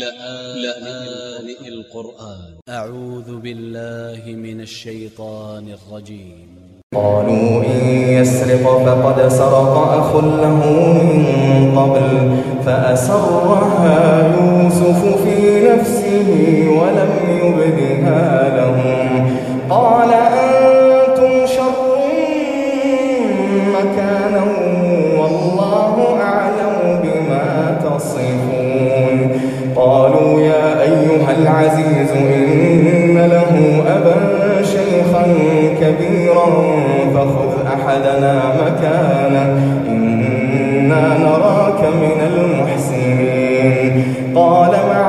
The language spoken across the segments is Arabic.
لآن القرآن. أ ع و ذ ب ا ل ل ه من ا ل ش ي ط ا ن ا ل ج ي م قالوا إن يسرق فقد سرق أخ له من قبل فأسرها يوسف في نفسه ولم يبدها لهم. قال أنتم شر مكانا والله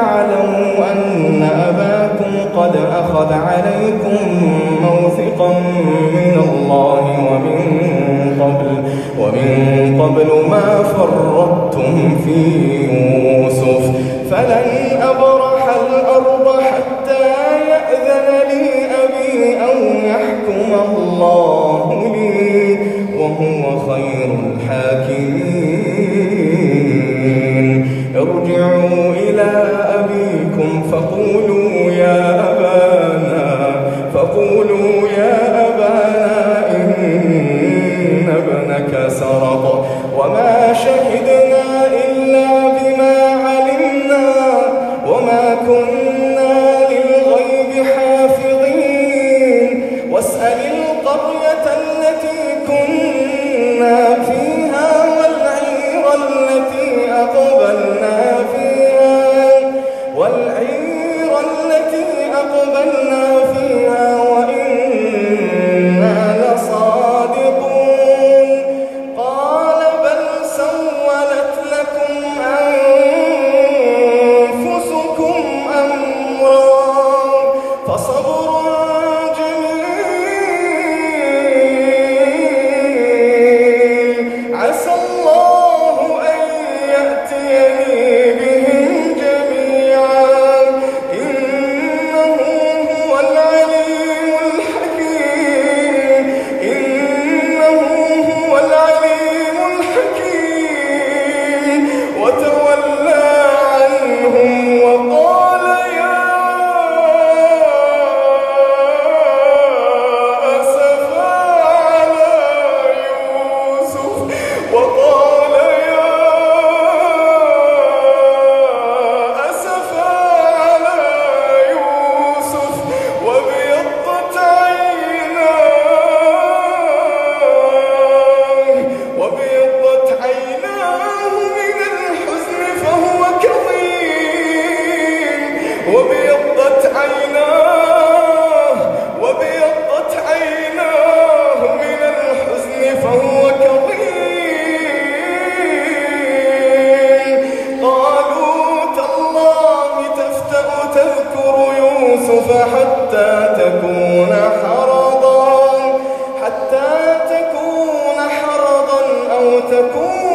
تعلموا أن أباكم قد أخذ عليكم موثقا من الله ومن قبل ومن قبل ما فرطتم في يوسف. فلن أبرح التي أقبلنا فيها وإنا يوسف حتى تكون حرضا حتى تكون حرضا أو تكون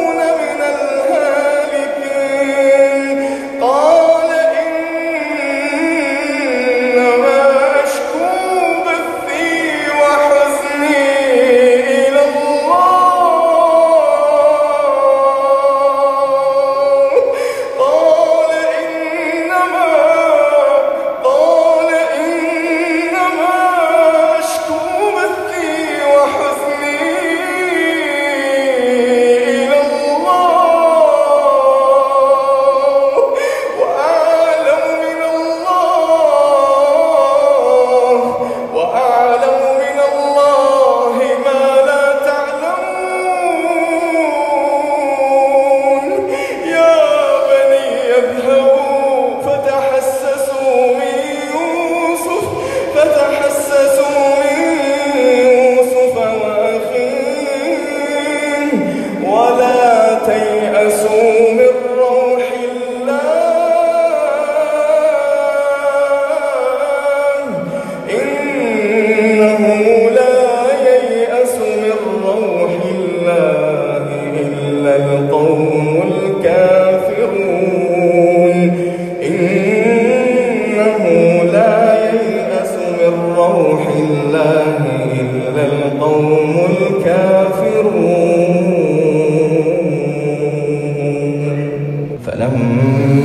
all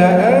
على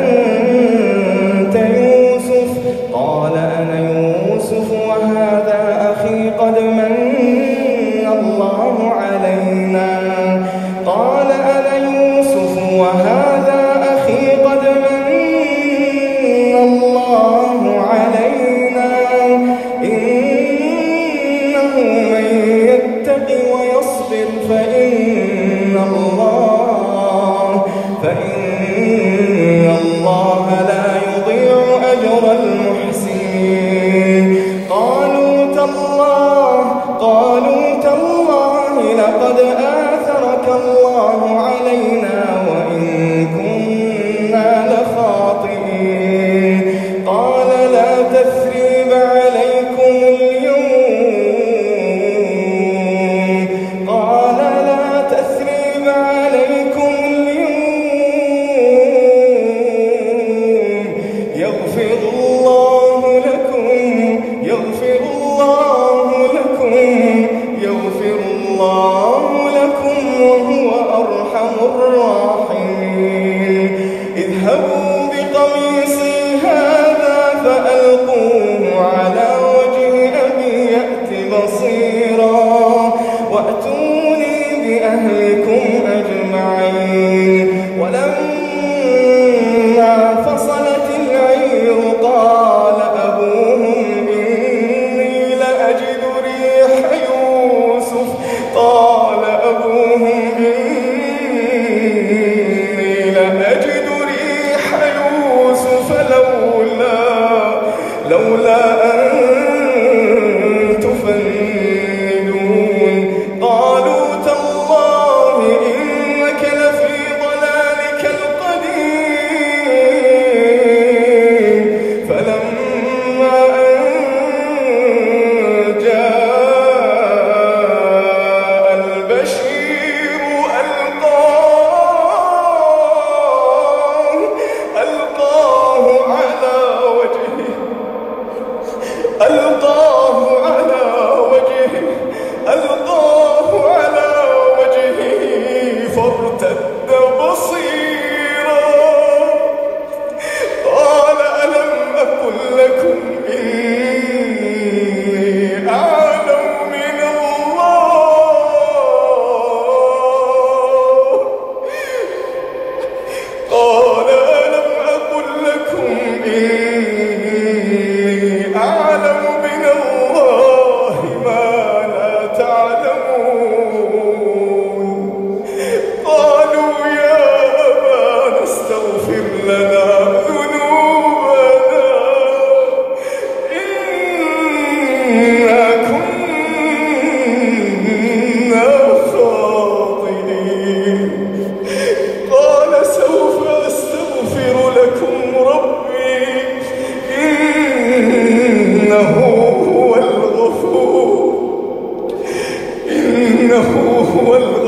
One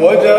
我这。